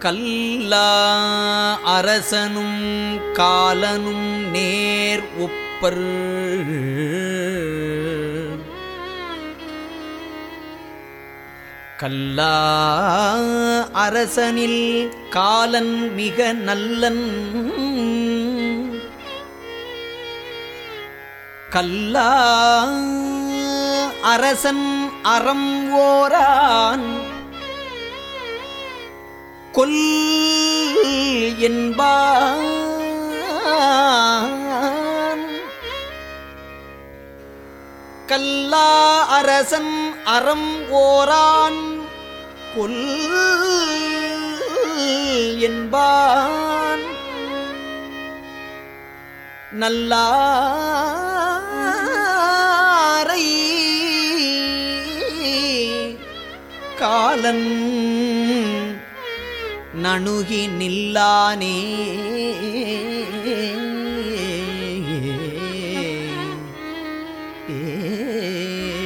கல்லா அரசனும் காலனும் நேர் உப்பர். கல்லா அரசனில் காலன் மிக நல்லன். கல்லா அரசன் அறம் ஓரான். கொல் என்பான். கல்லா அரசன் அறம் ஓரான். கொல் என்பான். நல்லாரை காலன் நணுகி நில்லானே ஏ.